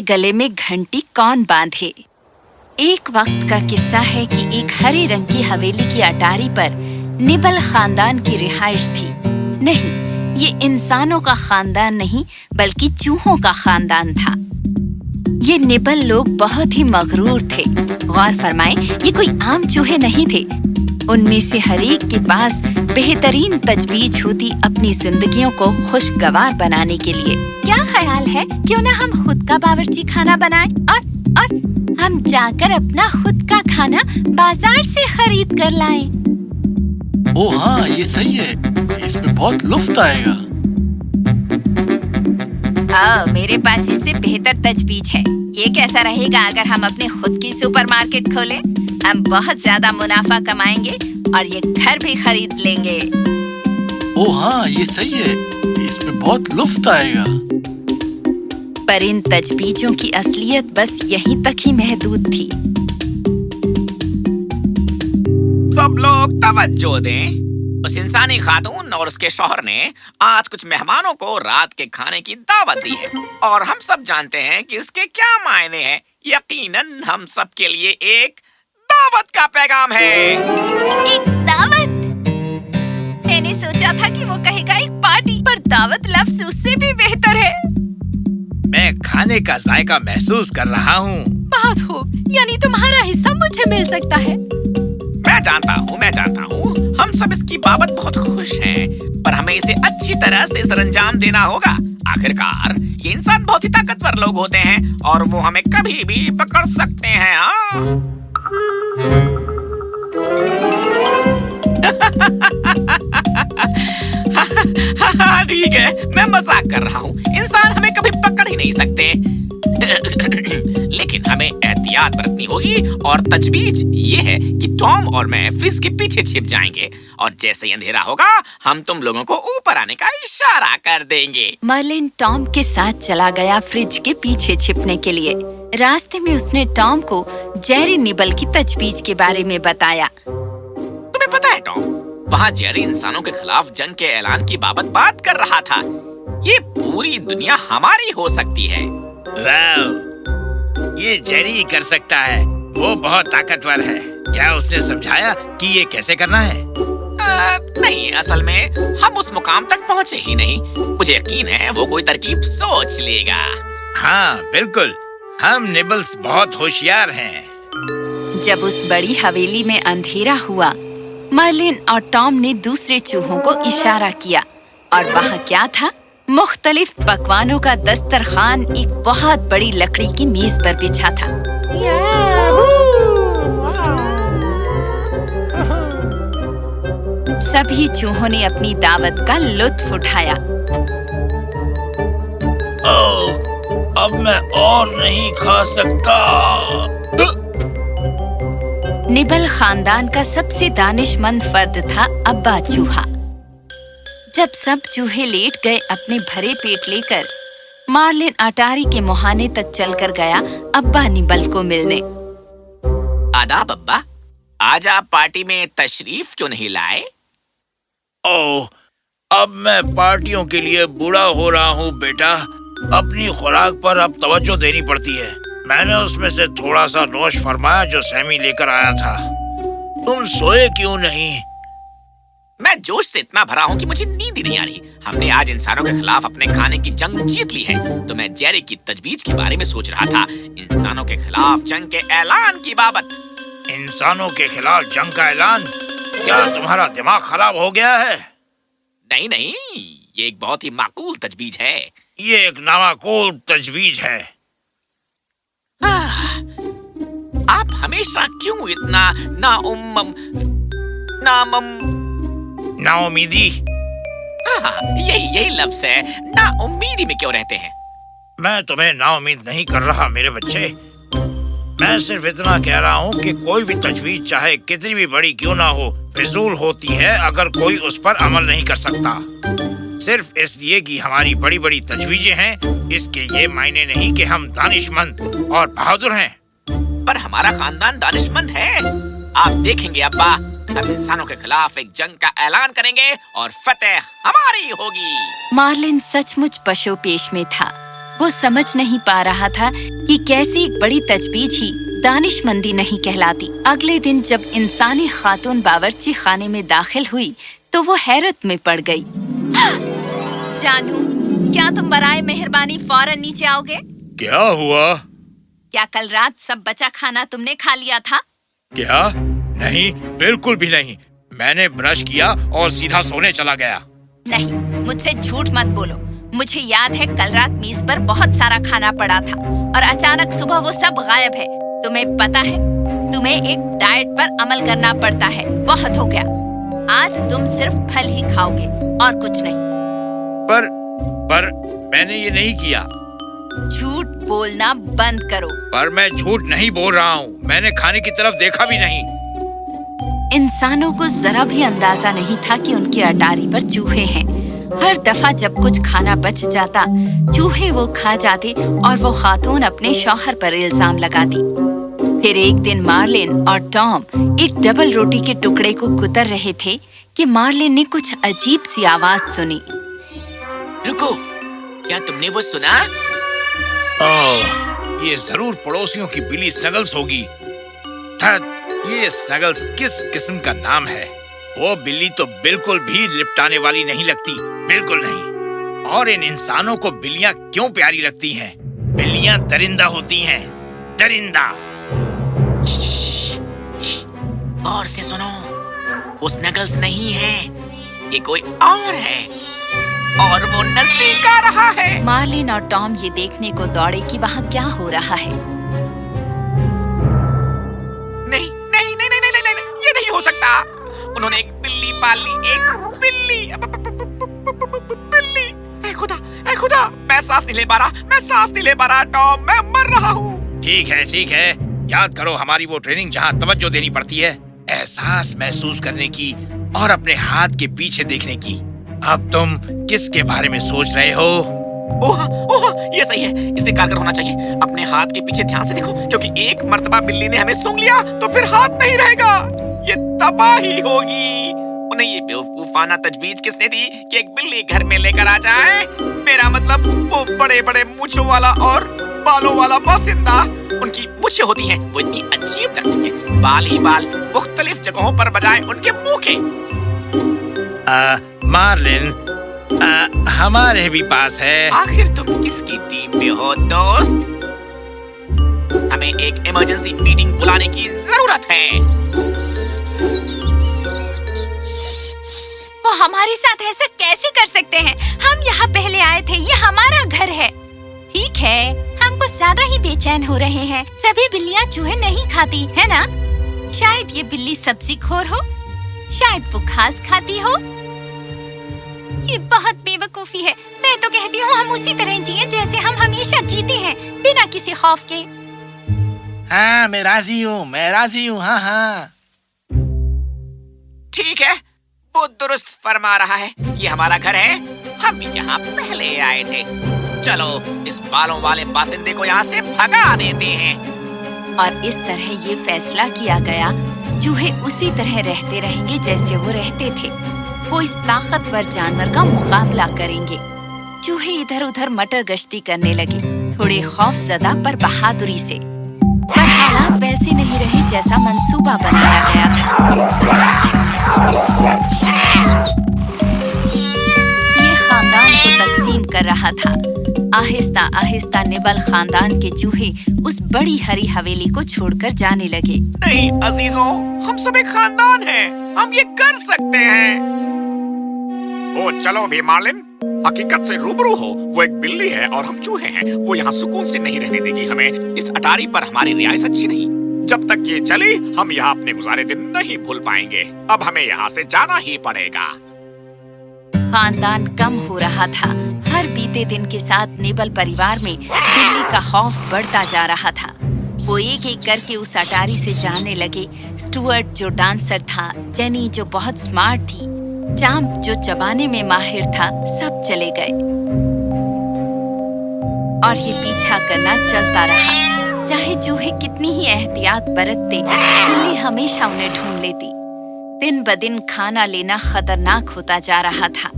کے گلے میں گھنٹی کون باندھے۔ ایک وقت کا قصہ ہے کہ ایک ہرے رنگ کی حویلی کی اٹاری پر نبل خاندان کی رہائش تھی۔ نہیں، یہ انسانوں کا خاندان نہیں، بلکہ چوہوں کا خاندان تھا۔ یہ نبل لوگ بہت ہی مغرور تھے۔ غور فرمائیں، یہ کوئی عام چوہے نہیں تھے۔ ان میں سے ہر ایک کے پاس بہترین تجویز ہوتی اپنی زندگیوں کو خوشگوار بنانے کے لیے۔ کیا خیال ہے کیوں نہ ہم خود کا باورچی کھانا بنائیں؟ اور اور ہم جا کر اپنا خود کا کھانا بازار سے خرید کر لائیں۔ او ہاں یہ صحیح ہے۔ اس میں بہت لطف آئے گا۔ ہاں میرے پاس اس سے بہتر تجویز ہے۔ یہ کیسا رہے گا اگر ہم اپنے خود کی سپر مارکیٹ کھولیں؟ ہم بہت زیادہ منافع کمائیں گے اور یہ گھر بھی خرید لیں گے۔ او ہاں یہ صحیح ہے۔ اس میں بہت لطف آئے گا۔ پر ان تجویزوں کی اصلیت بس یہیں تک ہی محدود تھی۔ سب لوگ توجہ دیں۔ اس انسانی خاتون اور اس کے شوہر نے آج کچھ مہمانوں کو رات کے کھانے کی دعوت دی ہے۔ اور ہم سب جانتے ہیں کہ اس کے کیا معنی ہیں۔ یقیناً ہم سب کے لیے ایک دعوت کا پیغام ہے ایک دعوت میں نے سوچا تھا کہ وہ کہے گا ایک پارٹی پر دعوت لفظ اس سے بھی بہتر ہے میں کھانے کا ذائقہ محسوس کر رہا ہوں بہت خوب یعنی تمہارا حصہ مجھے مل سکتا ہے میں جانتا ہوں میں جانتا ہوں ہم سب اس کی بابت بہت خوش ہیں پر ہمیں اسے اچھی طرح سے سر انجام دینا ہوگا آخر کار یہ انسان بہت ہی طاقتور لوگ ہوتے ہیں اور وہ ہمیں کبھی بھی پکڑ سکتے ہیں ہاں Ha ha ha! ٹھیک ہے میں مزاق کر رہا ہوں۔ انسان ہمیں کبھی پکڑ ہی نہیں سکتے۔ لیکن ہمیں احتیاط برتنی ہوگی اور تجویز یہ ہے کہ ٹام اور میں فریز کے پیچھے چھپ جائیں گے۔ اور جیسے ہی اندھیرا ہوگا ہم تم لوگوں کو اوپر آنے کا اشارہ کر دیں گے۔ مرلن ٹام کے ساتھ چلا گیا فریج کے پیچھے چھپنے کے لیے۔ راستے میں اس نے ٹام کو جیری نیبل کی تجویز کے بارے میں بتایا۔ تمہیں پتا ہے ٹام وہاں جیری انسانوں کے خلاف جنگ کے اعلان کی بابت بات کر رہا تھا۔ یہ پوری دنیا ہماری ہو سکتی ہے۔ واو یہ جیری کر سکتا ہے۔ وہ بہت طاقتور ہے۔ کیا اس نے سمجھایا کہ یہ کیسے کرنا ہے؟ نہیں اصل میں ہم اس مقام تک پہنچے ہی نہیں۔ مجھے یقین ہے وہ کوئی ترکیب سوچ لے گا۔ ہاں بالکل۔ ہم نیبلز بہت ہوشیار ہیں۔ جب اس بڑی حویلی میں اندھیرا ہوا مرلن اور ٹام نے دوسرے چوہوں کو اشارہ کیا۔ اور وہاں کیا تھا؟ مختلف پکوانوں کا دسترخوان ایک بہت بڑی لکڑی کی میز پر بچھا تھا۔ سبھی چوہوں نے اپنی دعوت کا لطف اٹھایا۔ اب میں اور نہیں کھا سکتا۔ نبل خاندان کا سب سے دانش مند فرد تھا ابا چوہا۔ جب سب چوہے لیٹ گئے اپنے بھرے پیٹ لے کر مارلن اٹاری کے مہانے تک چل کر گیا ابا نبل کو ملنے۔ آداب ابا آج آپ پارٹی میں تشریف کیوں نہیں لائے؟ او اب میں پارٹیوں کے لیے بوڑھا ہو رہا ہوں بیٹا۔ اپنی خوراک پر اب توجہ دینی پڑتی ہے۔ میں نے اس میں سے تھوڑا سا نوش فرمایا جو سیمی لے کر آیا تھا۔ تم سوئے کیوں نہیں؟ میں جوش سے اتنا بھرا ہوں کہ مجھے نیند ہی نہیں آ رہی۔ ہم نے آج انسانوں کے خلاف اپنے کھانے کی جنگ جیت لی ہے۔ تو میں جیری کی تجویز کے بارے میں سوچ رہا تھا۔ انسانوں کے خلاف جنگ کے اعلان کی بابت۔ انسانوں کے خلاف جنگ کا اعلان؟ کیا تمہارا دماغ خراب ہو گیا ہے؟ نہیں نہیں یہ ایک بہت ہی معقول تجویز ہے۔ یہ ایک نامعقول تجویز ہے۔ آپ ہمیشہ کیوں اتنا نا ام نامم نا امیدی ہاں یہی یہی لفظ ہے۔ نا امیدی میں کیوں رہتے ہیں؟ میں تمہیں نا امید نہیں کر رہا میرے بچے۔ میں صرف اتنا کہہ رہا ہوں کہ کوئی بھی تجویز چاہے کتنی بھی بڑی کیوں نہ ہو فضول ہوتی ہے اگر کوئی اس پر عمل نہیں کر سکتا۔ صرف اس لیے کہ ہماری بڑی بڑی تجویزیں ہیں اس کے یہ معنی نہیں کہ ہم دانش مند اور بہادر ہیں۔ پر ہمارا خاندان دانش مند ہے۔ آپ دیکھیں گے ابا ہم انسانوں کے خلاف ایک جنگ کا اعلان کریں گے اور فتح ہماری ہوگی۔ مارلن سچ مچ پشو پیش میں تھا۔ وہ سمجھ نہیں پا رہا تھا کہ کیسی ایک بڑی تجویز ہی دانش مندی نہیں کہلاتی۔ اگلے دن جب انسانی خاتون باورچی خانے میں داخل ہوئی تو وہ حیرت میں پڑ گئی۔ جانو کیا تم برائے مہربانی فوراً نیچے آؤ گے؟ کیا ہوا؟ کیا کل رات سب بچا کھانا تم نے کھا لیا تھا؟ کیا؟ نہیں بالکل بھی نہیں۔ میں نے برش کیا اور سیدھا سونے چلا گیا۔ نہیں مجھ سے جھوٹ مت بولو۔ مجھے یاد ہے کل رات میز پر بہت سارا کھانا پڑا تھا اور اچانک صبح وہ سب غائب ہے۔ تمہیں پتا ہے تمہیں ایک ڈائٹ پر عمل کرنا پڑتا ہے۔ بہت ہو گیا۔ آج تم صرف پھل ہی کھاؤ گے اور کچھ نہیں۔ پر پر میں نے یہ نہیں کیا۔ جھوٹ بولنا بند کرو۔ پر میں جھوٹ نہیں بول رہا ہوں۔ میں نے کھانے کی طرف دیکھا بھی نہیں۔ انسانوں کو ذرا بھی اندازہ نہیں تھا کہ ان کی اٹاری پر چوہے ہیں۔ ہر دفعہ جب کچھ کھانا بچ جاتا چوہے وہ کھا جاتے اور وہ خاتون اپنے شوہر پر الزام لگاتی۔ پھر ایک دن مارلن اور ٹام ایک ڈبل روٹی کے ٹکڑے کو کتر رہے تھے کہ مارلن نے کچھ عجیب سی آواز سنی۔ رکو کیا تم نے وہ سنا؟ یہ ضرور پڑوسیوں کی بلی سنگلز ہوگی۔ یہ سنگلز کس قسم کا نام ہے؟ وہ بلی تو بالکل بھی لپٹانے والی نہیں لگتی بالکل نہیں۔ اور ان انسانوں کو بلیاں کیوں پیاری لگتی ہیں؟ بلیاں درندہ ہوتی ہیں درندہ۔ اور سے سنو وہ سنگلز نہیں ہے یہ کوئی اور ہے۔ اور وہ نزدیک آ رہا ہے۔ مارلن اور ٹام یہ دیکھنے کو دوڑے کہ وہاں کیا ہو رہا ہے۔ نہیں نہیں نہیں نہیں نہیں یہ نہیں ہو سکتا۔ انہوں نے ایک بلی پال لی ایک بلی بلی اے خدا اے خدا میں سانس نہیں لے پا رہا میں سانس نہیں لے پا رہا ٹام میں مر رہا ہوں۔ ٹھیک ہے ٹھیک ہے۔ یاد کرو ہماری وہ ٹریننگ جہاں توجہ دینی پڑتی ہے احساس محسوس کرنے کی اور اپنے ہاتھ کے پیچھے دیکھنے کی۔ اب تم کس کے بارے میں سوچ رہے ہو؟ اوہ اوہ یہ صحیح ہے۔ اسے کارگر ہونا چاہیے۔ اپنے ہاتھ کے پیچھے دھیان سے دیکھو کیونکہ ایک مرتبہ بلی نے ہمیں سونگ لیا تو پھر ہاتھ نہیں رہے گا۔ یہ تباہی ہوگی۔ انہیں یہ بیوقوفانہ تجویز کس نے دی کہ ایک بلی گھر میں لے کر آ جائے میرا مطلب وہ بڑے بڑے مونچھوں والا اور بالوں والا باشندہ ان کی مونچھیں ہوتی ہیں۔ وہ اتنی عجیب لگتی ہیں۔ بال ہی بال مختلف جگہوں پر بجائے ان کے منہ کے۔ مارلن ہمارے بھی پاس ہے۔ آخر تم کس کی ٹیم میں ہو دوست؟ ہمیں ایک ایمرجنسی میٹنگ بلانے کی ضرورت ہے۔ وہ ہمارے ساتھ ایسا کیسے کر سکتے ہیں؟ ہم یہاں پہلے آئے تھے یہ ہمارا گھر ہے۔ ٹھیک ہے ہم کچھ زیادہ ہی بے چین ہو رہے ہیں۔ سبھی بلیاں چوہے نہیں کھاتی ہے نا؟ شاید یہ بلی سبزی کھور ہو شاید وہ گھاس کھاتی ہو۔ یہ بہت بے وقوفی ہے۔ میں تو کہتی ہوں ہم اسی طرح جیے جیسے ہم ہمیشہ جیتے ہیں بنا کسی خوف کے۔ ہاں میں راضی ہوں میں راضی ہوں ہاں ہاں۔ ٹھیک ہے وہ درست فرما رہا ہے۔ یہ ہمارا گھر ہے۔ ہم یہاں پہلے آئے تھے۔ چلو اس بالوں والے باشندے کو یہاں سے بھگا دیتے ہیں۔ اور اس طرح یہ فیصلہ کیا گیا چوہے اسی طرح رہتے رہیں گے جیسے وہ رہتے تھے۔ وہ اس طاقتور جانور کا مقابلہ کریں گے۔ چوہے ادھر ادھر مٹر گشتی کرنے لگے۔ تھوڑے خوف زدہ پر بہادری سے۔ پر حالات ویسے نہیں رہے جیسا منصوبہ بنایا گیا تھا۔ یہ خاندان کو تقسیم کر رہا تھا۔ آہستہ آہستہ نبل خاندان کے چوہے اس بڑی ہری حویلی کو چھوڑ کر جانے لگے۔ نہیں، عزیزوں، ہم سب ایک خاندان ہیں۔ ہم یہ کر سکتے ہیں۔ او چلو بھی مارلن حقیقت سے روبرو ہو۔ وہ ایک بلی ہے اور ہم چوہے ہیں۔ وہ یہاں سکون سے نہیں رہنے دے گی ہمیں۔ اس اٹاری پر ہماری رہائش اچھی نہیں۔ جب تک یہ چلی، ہم یہاں اپنے گزارے دن نہیں بھول پائیں گے۔ اب ہمیں یہاں سے جانا ہی پڑے گا۔ خاندان کم ہو رہا تھا۔ ہر بیتے دن کے ساتھ نیبل پریوار میں بلی کا خوف بڑھتا جا رہا تھا۔ وہ ایک ایک کر کے اس اٹاری سے جانے لگے۔ اسٹوارٹ جو ڈانسر تھا، جینی جو بہت سمارٹ تھی۔ چامپ جو چبانے میں ماہر تھا، سب چلے گئے۔ اور یہ پیچھا کرنا چلتا رہا۔ چاہے چوہے کتنی ہی احتیاط برتتے بلی ہمیشہ انہیں ڈھونڈ لیتی۔ دن بدن کھانا لینا خطرناک ہوتا جا رہا تھا۔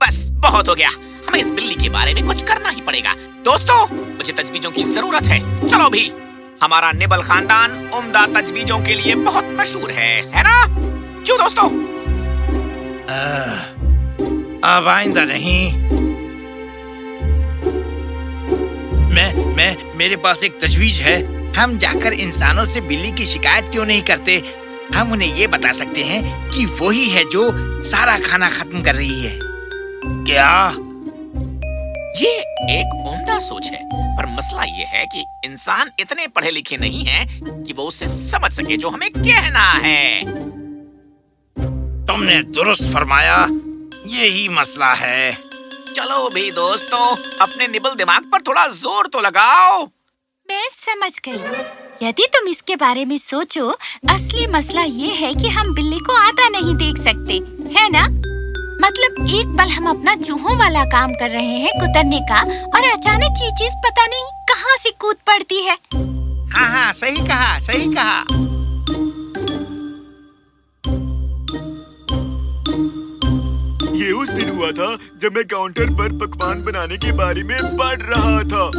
بس، بہت ہو گیا۔ ہمیں اس بلی کے بارے میں کچھ کرنا ہی پڑے گا۔ دوستوں مجھے تجویزوں کی ضرورت ہے۔ چلو بھی۔ ہمارا نبل خاندان عمدہ تجویزوں کے لیے بہت مشہور ہے ہے نا؟ کیوں دوستوں اب آئندہ نہیں۔ میں میں، میرے پاس ایک تجویز ہے۔ ہم جا کر انسانوں سے بلی کی شکایت کیوں نہیں کرتے؟ ہم انہیں یہ بتا سکتے ہیں کہ وہی ہے جو سارا کھانا ختم کر رہی ہے۔ کیا؟ یہ ایک عمدہ سوچ ہے، پر مسئلہ یہ ہے کہ انسان اتنے پڑھے لکھے نہیں ہیں کہ وہ اسے سمجھ سکے جو ہمیں کہنا ہے۔ تم نے درست فرمایا یہی مسئلہ ہے۔ چلو بھی دوستو اپنے نبل دماغ پر تھوڑا زور تو لگاؤ۔ میں سمجھ گئی۔ یدی تم اس کے بارے میں سوچو اصلی مسئلہ یہ ہے کہ ہم بلی کو آتا نہیں دیکھ سکتے ہے نا؟ مطلب ایک پل ہم اپنا چوہوں والا کام کر رہے ہیں کترنے کا اور اچانک یہ چیز پتہ نہیں کہاں سے کود پڑتی ہے۔ ہاں ہاں صحیح کہا صحیح کہا۔ یہ اس دن ہوا تھا جب میں کاؤنٹر پر پکوان بنانے کے بارے میں پڑھ رہا تھا۔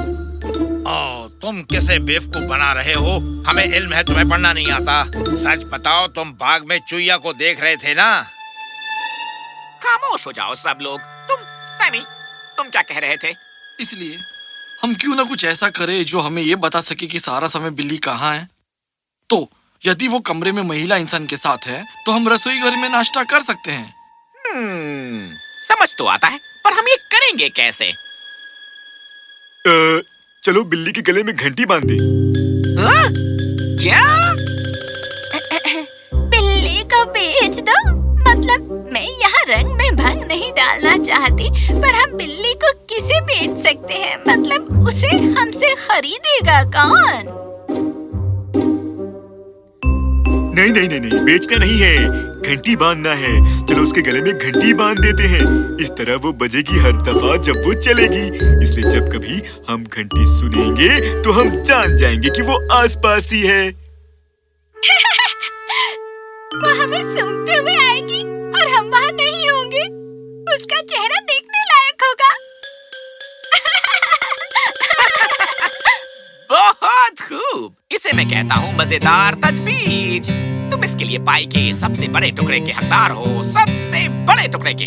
او تم کیسے کو بنا رہے ہو؟ ہمیں علم ہے تمہیں پڑھنا نہیں آتا۔ سچ بتاؤ تم باغ میں چوہیا کو دیکھ رہے تھے نا؟ خاموش ہو جاؤ سب لوگ۔ تم سیمی تم کیا کہہ رہے تھے؟ اس لیے ہم کیوں نہ کچھ ایسا کرے جو ہمیں یہ بتا سکے کہ سارا سمے بلی کہاں ہے؟ تو یدی وہ کمرے میں مہیلا انسان کے ساتھ ہے تو ہم رسوئی گھر میں ناشتہ کر سکتے ہیں۔ سمجھ تو آتا ہے پر ہم یہ کریں گے کیسے چلو بلی کے گلے میں گھنٹی باندھے کیا بلی کو بیچ دو مطلب میں یہاں رنگ میں بھنگ نہیں ڈالنا چاہتی پر ہم بلی کو کسے بیچ سکتے ہیں مطلب اسے ہم سے خریدے گا کون نہیں نہیں نہیں بیچنا نہیں ہے گھنٹی باندھنا ہے۔ چلو اس کے گلے میں گھنٹی باندھ دیتے ہیں۔ اس طرح وہ بجے گی ہر دفعہ جب وہ چلے گی۔ اس لیے جب کبھی ہم گھنٹی سنیں گے تو ہم جان جائیں گے کہ وہ آس پاس ہی ہے بہت خوب۔ اسے میں کہتا ہوں مزیدار تجبیج اس کے لیے پائی کے سب سے بڑے ٹکڑے کے حقدار ہو سب سے بڑے ٹکڑے کے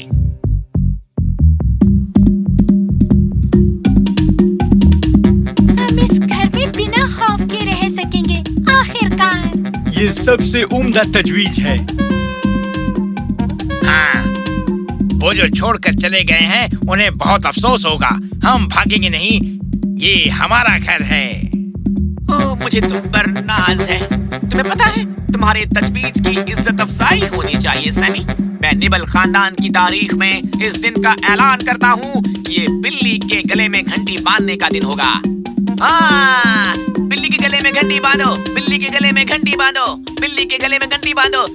یہ سب سے عمدہ تجویز ہے ہاں وہ جو چھوڑ کر چلے گئے ہیں انہیں بہت افسوس ہوگا ہم بھاگیں گے نہیں یہ ہمارا گھر ہے مجھے تم پر ناز ہے تمہیں پتا ہے تمہارے تجویز کی عزت افزائی ہونی چاہیے، سیمی۔ میں نبل خاندان کی تاریخ میں اس دن کا اعلان کرتا ہوں کہ یہ بلی کے گلے میں گھنٹی باندھنے کا دن ہوگا۔ ہاں، بلی کے گلے میں گھنٹی باندھو، بلی کے گلے میں گھنٹی باندھو، بلی کے گلے میں گھنٹی باندھو۔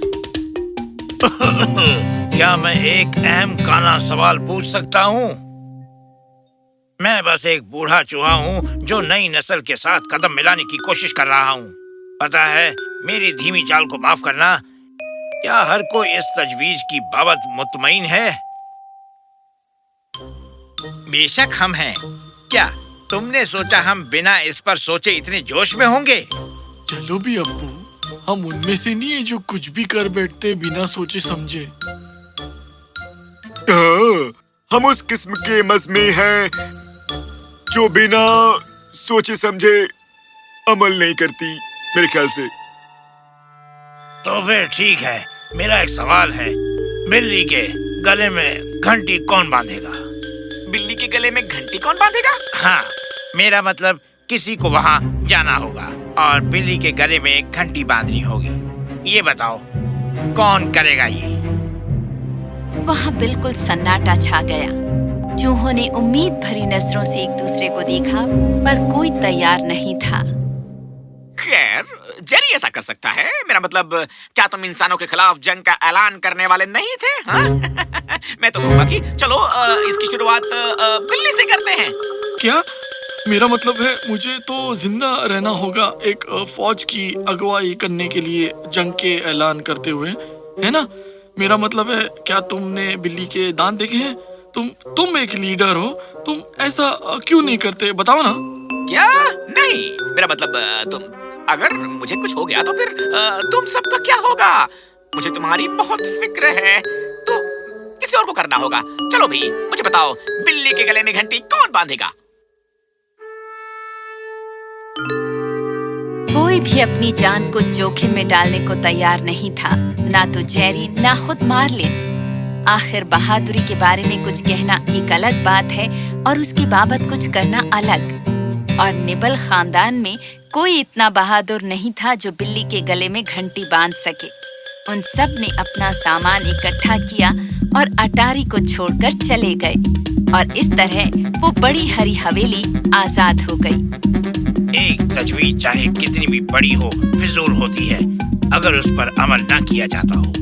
کیا میں ایک اہم کانا سوال پوچھ سکتا ہوں؟ میں بس ایک بوڑھا چوہا ہوں جو نئی نسل کے ساتھ قدم ملانے کی کوشش کر رہا ہوں۔ پتا ہے میری دھیمی چال کو معاف کرنا کیا ہر کوئی اس تجویز کی بابت مطمئن ہے؟ بے شک ہم ہیں۔ کیا تم نے سوچا ہم بنا اس پر سوچے اتنے جوش میں ہوں گے؟ چلو بھی ابو ہم ان میں سے نہیں ہیں جو کچھ بھی کر بیٹھتے بنا سوچے سمجھے۔ ہم اس قسم کے مزمے ہیں جو بنا سوچے سمجھے عمل نہیں کرتی۔ میرے خیال سے۔ تو پھر ٹھیک ہے میرا ایک سوال ہے۔ بلی کے گلے میں گھنٹی کون باندھے گا؟ بلی کے گلے میں گھنٹی کون باندھے گا؟ ہاں میرا مطلب کسی کو وہاں جانا ہوگا اور بلی کے گلے میں گھنٹی باندھنی ہوگی۔ یہ بتاؤ کون کرے گا یہ؟ وہاں بالکل سناٹا چھا گیا۔ چوہوں نے امید بھری نظروں سے ایک دوسرے کو دیکھا پر کوئی تیار نہیں تھا۔ جیری ایسا کر سکتا ہے؟ میرا مطلب کیا تم انسانوں کے خلاف جنگ کا اعلان کرنے والے نہیں تھے؟ ہاں؟ میں تو کہوں گا کہ چلو اس کی شروعات بلی سے کرتے ہیں۔ کیا؟ میرا مطلب ہے مجھے تو زندہ رہنا ہوگا ایک فوج کی اگوائی کرنے کے لیے جنگ کے اعلان کرتے ہوئے ہے نا؟ میرا مطلب ہے کیا تم نے بلی کے دان دیکھے ہیں؟ تم تم ایک لیڈر ہو تم ایسا کیوں نہیں کرتے؟ بتاؤ نا۔ کیا؟ نہیں میرا مطلب تم اگر مجھے کچھ ہو گیا تو پھر تم سب کا کیا ہوگا مجھے تمہاری بہت فکر ہے تو کسی اور کو کرنا ہوگا چلو بھی مجھے بتاؤ بلی کے گلے میں گھنٹی کون باندھے گا کوئی بھی اپنی جان کو جوکھم میں ڈالنے کو تیار نہیں تھا نہ تو جیری نہ خود مارلن آخر بہادری کے بارے میں کچھ کہنا ایک الگ بات ہے اور اس کی بابت کچھ کرنا الگ اور نبل خاندان میں کوئی اتنا بہادر نہیں تھا جو بلی کے گلے میں گھنٹی باندھ سکے۔ ان سب نے اپنا سامان اکٹھا کیا اور اٹاری کو چھوڑ کر چلے گئے۔ اور اس طرح وہ بڑی ہری حویلی آزاد ہو گئی۔ ایک تجویز چاہے کتنی بھی بڑی ہو فضول ہوتی ہے۔ اگر اس پر عمل نہ کیا جاتا ہو۔